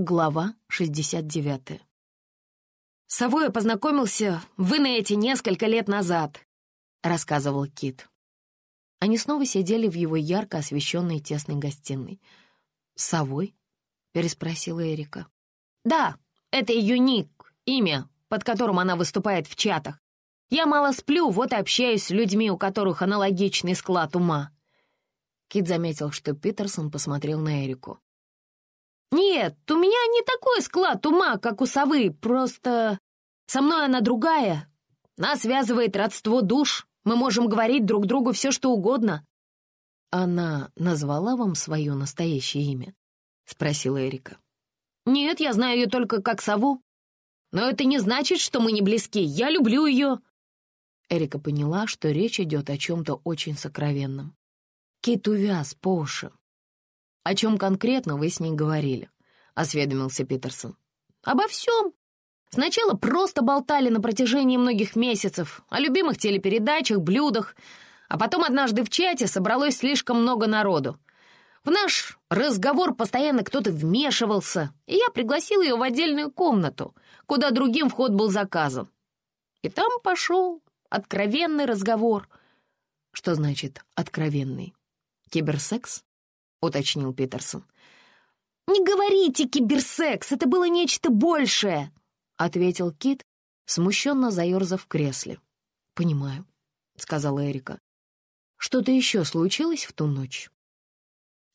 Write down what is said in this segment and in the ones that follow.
Глава 69 «С совой я познакомился в Инете несколько лет назад», — рассказывал Кит. Они снова сидели в его ярко освещенной тесной гостиной. «С совой?» — переспросила Эрика. «Да, это ее ник, имя, под которым она выступает в чатах. Я мало сплю, вот и общаюсь с людьми, у которых аналогичный склад ума». Кит заметил, что Питерсон посмотрел на Эрику. «Нет, у меня не такой склад ума, как у совы, просто со мной она другая. Нас связывает родство душ, мы можем говорить друг другу все, что угодно». «Она назвала вам свое настоящее имя?» — спросила Эрика. «Нет, я знаю ее только как сову. Но это не значит, что мы не близки. Я люблю ее». Эрика поняла, что речь идет о чем-то очень сокровенном. Кит увяз по уши. «О чем конкретно вы с ней говорили?» — осведомился Питерсон. «Обо всем. Сначала просто болтали на протяжении многих месяцев о любимых телепередачах, блюдах, а потом однажды в чате собралось слишком много народу. В наш разговор постоянно кто-то вмешивался, и я пригласил ее в отдельную комнату, куда другим вход был заказан. И там пошел откровенный разговор. Что значит «откровенный»? Киберсекс? — уточнил Питерсон. «Не говорите киберсекс, это было нечто большее!» — ответил Кит, смущенно заерзав в кресле. «Понимаю», — сказала Эрика. «Что-то еще случилось в ту ночь?»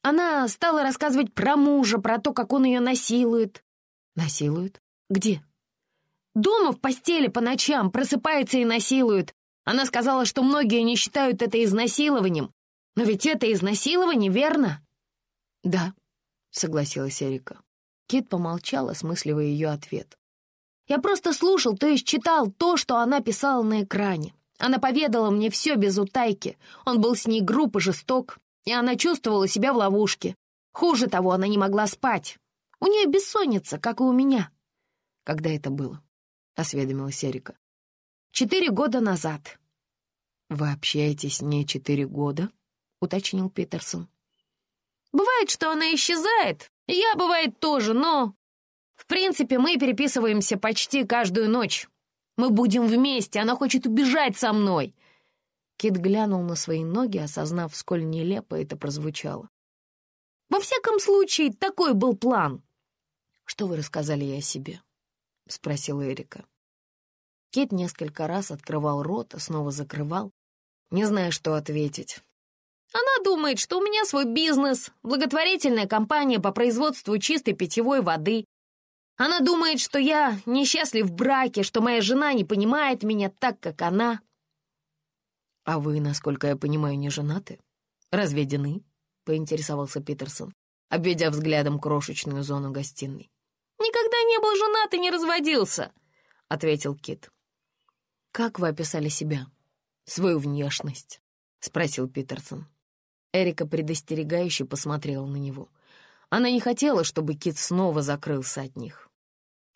Она стала рассказывать про мужа, про то, как он ее насилует. «Насилует? Где?» «Дома в постели по ночам, просыпается и насилует. Она сказала, что многие не считают это изнасилованием. Но ведь это изнасилование, верно?» «Да», — согласилась Эрика. Кит помолчал, осмысливая ее ответ. «Я просто слушал, то есть читал то, что она писала на экране. Она поведала мне все без утайки. Он был с ней груб и жесток, и она чувствовала себя в ловушке. Хуже того, она не могла спать. У нее бессонница, как и у меня». «Когда это было?» — осведомилась Эрика. «Четыре года назад». «Вы общаетесь с ней четыре года?» — уточнил Питерсон. Бывает, что она исчезает, я, бывает, тоже, но... В принципе, мы переписываемся почти каждую ночь. Мы будем вместе, она хочет убежать со мной. Кит глянул на свои ноги, осознав, сколь нелепо это прозвучало. Во всяком случае, такой был план. «Что вы рассказали ей о себе?» — спросила Эрика. Кит несколько раз открывал рот, а снова закрывал, не зная, что ответить. Она думает, что у меня свой бизнес, благотворительная компания по производству чистой питьевой воды. Она думает, что я несчастлив в браке, что моя жена не понимает меня так, как она. «А вы, насколько я понимаю, не женаты? Разведены?» — поинтересовался Питерсон, обведя взглядом крошечную зону гостиной. «Никогда не был женат и не разводился», — ответил Кит. «Как вы описали себя? Свою внешность?» — спросил Питерсон. Эрика предостерегающе посмотрела на него. Она не хотела, чтобы Кит снова закрылся от них.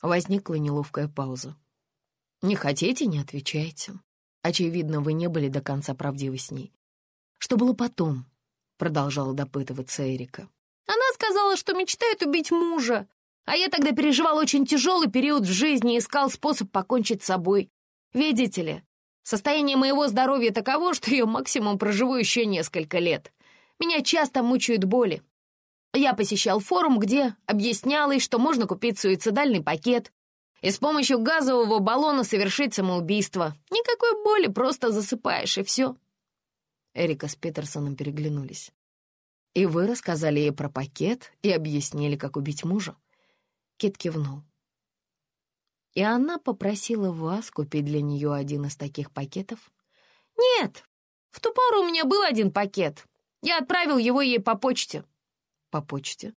Возникла неловкая пауза. «Не хотите, не отвечайте. Очевидно, вы не были до конца правдивы с ней. Что было потом?» — продолжала допытываться Эрика. «Она сказала, что мечтает убить мужа, а я тогда переживал очень тяжелый период в жизни и искал способ покончить с собой. Видите ли, состояние моего здоровья таково, что я максимум проживу еще несколько лет. Меня часто мучают боли. Я посещал форум, где объяснялось, что можно купить суицидальный пакет и с помощью газового баллона совершить самоубийство. Никакой боли, просто засыпаешь, и все. Эрика с Питерсоном переглянулись. «И вы рассказали ей про пакет и объяснили, как убить мужа?» Кит кивнул. «И она попросила вас купить для нее один из таких пакетов?» «Нет, в ту пору у меня был один пакет, я отправил его ей по почте». «По почте?»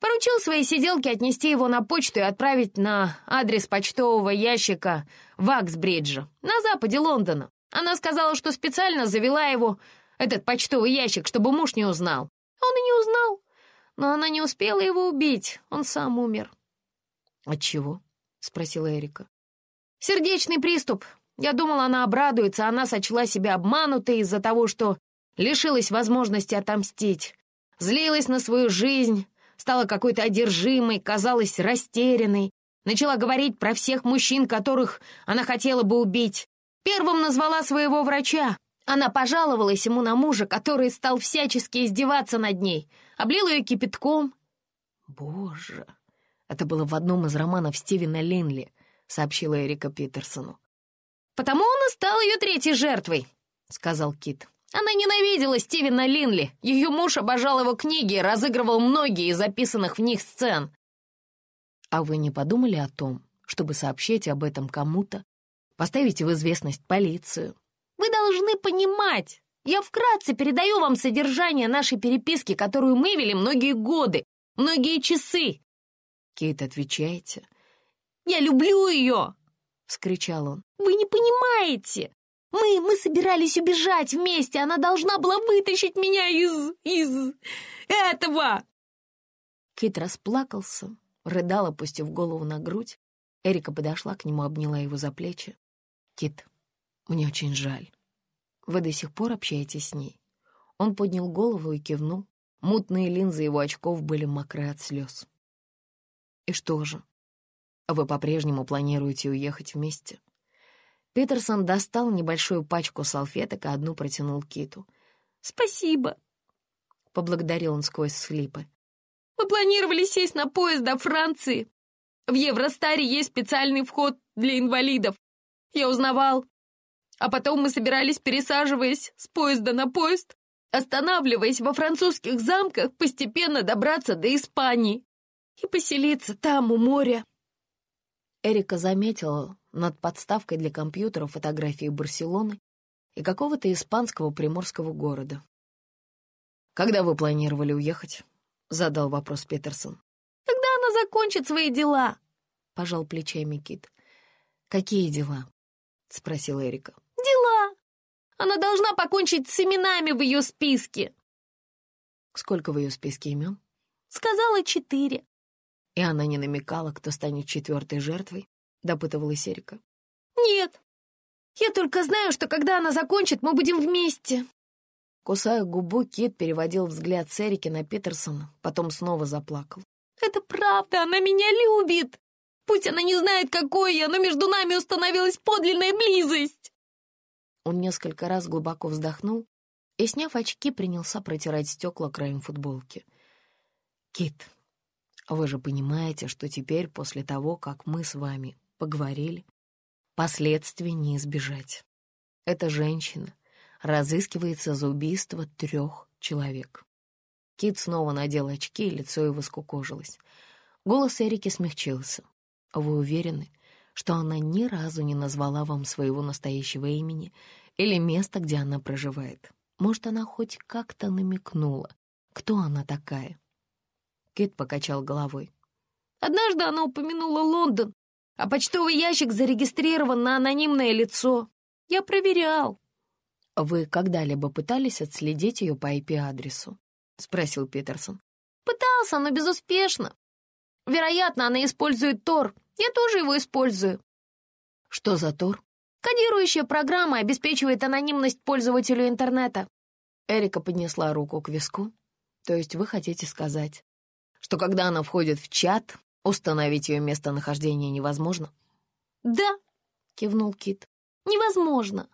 Поручил своей сиделке отнести его на почту и отправить на адрес почтового ящика в Аксбриджа, на западе Лондона. Она сказала, что специально завела его, этот почтовый ящик, чтобы муж не узнал. Он и не узнал. Но она не успела его убить, он сам умер. «От чего?» — спросила Эрика. «Сердечный приступ. Я думала, она обрадуется, она сочла себя обманутой из-за того, что лишилась возможности отомстить, злилась на свою жизнь, Стала какой-то одержимой, казалась растерянной. Начала говорить про всех мужчин, которых она хотела бы убить. Первым назвала своего врача. Она пожаловалась ему на мужа, который стал всячески издеваться над ней. Облил ее кипятком. Боже, это было в одном из романов Стивена Линли, сообщила Эрика Питерсону. «Потому он и стал ее третьей жертвой», — сказал Кит. Она ненавидела Стивена Линли. Ее муж обожал его книги и разыгрывал многие из записанных в них сцен. А вы не подумали о том, чтобы сообщить об этом кому-то? Поставить в известность полицию? Вы должны понимать. Я вкратце передаю вам содержание нашей переписки, которую мы вели многие годы, многие часы. Кейт, отвечаете. «Я люблю ее!» — вскричал он. «Вы не понимаете! Мы, мы собирались убежать вместе, она должна была вытащить меня из... из... этого!» Кит расплакался, рыдал, опустив голову на грудь. Эрика подошла к нему, обняла его за плечи. «Кит, мне очень жаль. Вы до сих пор общаетесь с ней?» Он поднял голову и кивнул. Мутные линзы его очков были мокры от слез. «И что же? Вы по-прежнему планируете уехать вместе?» Питерсон достал небольшую пачку салфеток, а одну протянул Киту. «Спасибо», — поблагодарил он сквозь слипы. «Мы планировали сесть на поезд до Франции. В Евростаре есть специальный вход для инвалидов. Я узнавал. А потом мы собирались, пересаживаясь с поезда на поезд, останавливаясь во французских замках, постепенно добраться до Испании и поселиться там, у моря». Эрика заметила, над подставкой для компьютера фотографии Барселоны и какого-то испанского приморского города. «Когда вы планировали уехать?» — задал вопрос Петерсон. «Когда она закончит свои дела?» — пожал плечами Кит. «Какие дела?» — спросила Эрика. «Дела! Она должна покончить с именами в ее списке!» «Сколько в ее списке имен?» «Сказала четыре». И она не намекала, кто станет четвертой жертвой? — допытывалась Эрика. «Нет, я только знаю, что когда она закончит, мы будем вместе». Кусая губу, Кит переводил взгляд с Эрики на Питерсона, потом снова заплакал. «Это правда, она меня любит! Пусть она не знает, какой я, но между нами установилась подлинная близость!» Он несколько раз глубоко вздохнул и, сняв очки, принялся протирать стекла краем футболки. «Кит, вы же понимаете, что теперь, после того, как мы с вами поговорили. Последствий не избежать. Эта женщина разыскивается за убийство трех человек. Кит снова надел очки, и лицо его скукожилось. Голос Эрики смягчился. «Вы уверены, что она ни разу не назвала вам своего настоящего имени или места, где она проживает? Может, она хоть как-то намекнула, кто она такая?» Кит покачал головой. «Однажды она упомянула Лондон, а почтовый ящик зарегистрирован на анонимное лицо. Я проверял». «Вы когда-либо пытались отследить ее по IP-адресу?» — спросил Питерсон. «Пытался, но безуспешно. Вероятно, она использует Тор. Я тоже его использую». «Что за Тор?» «Кодирующая программа обеспечивает анонимность пользователю интернета». Эрика поднесла руку к виску. «То есть вы хотите сказать, что когда она входит в чат, Установить ее местонахождение невозможно? «Да», — кивнул Кит, — «невозможно.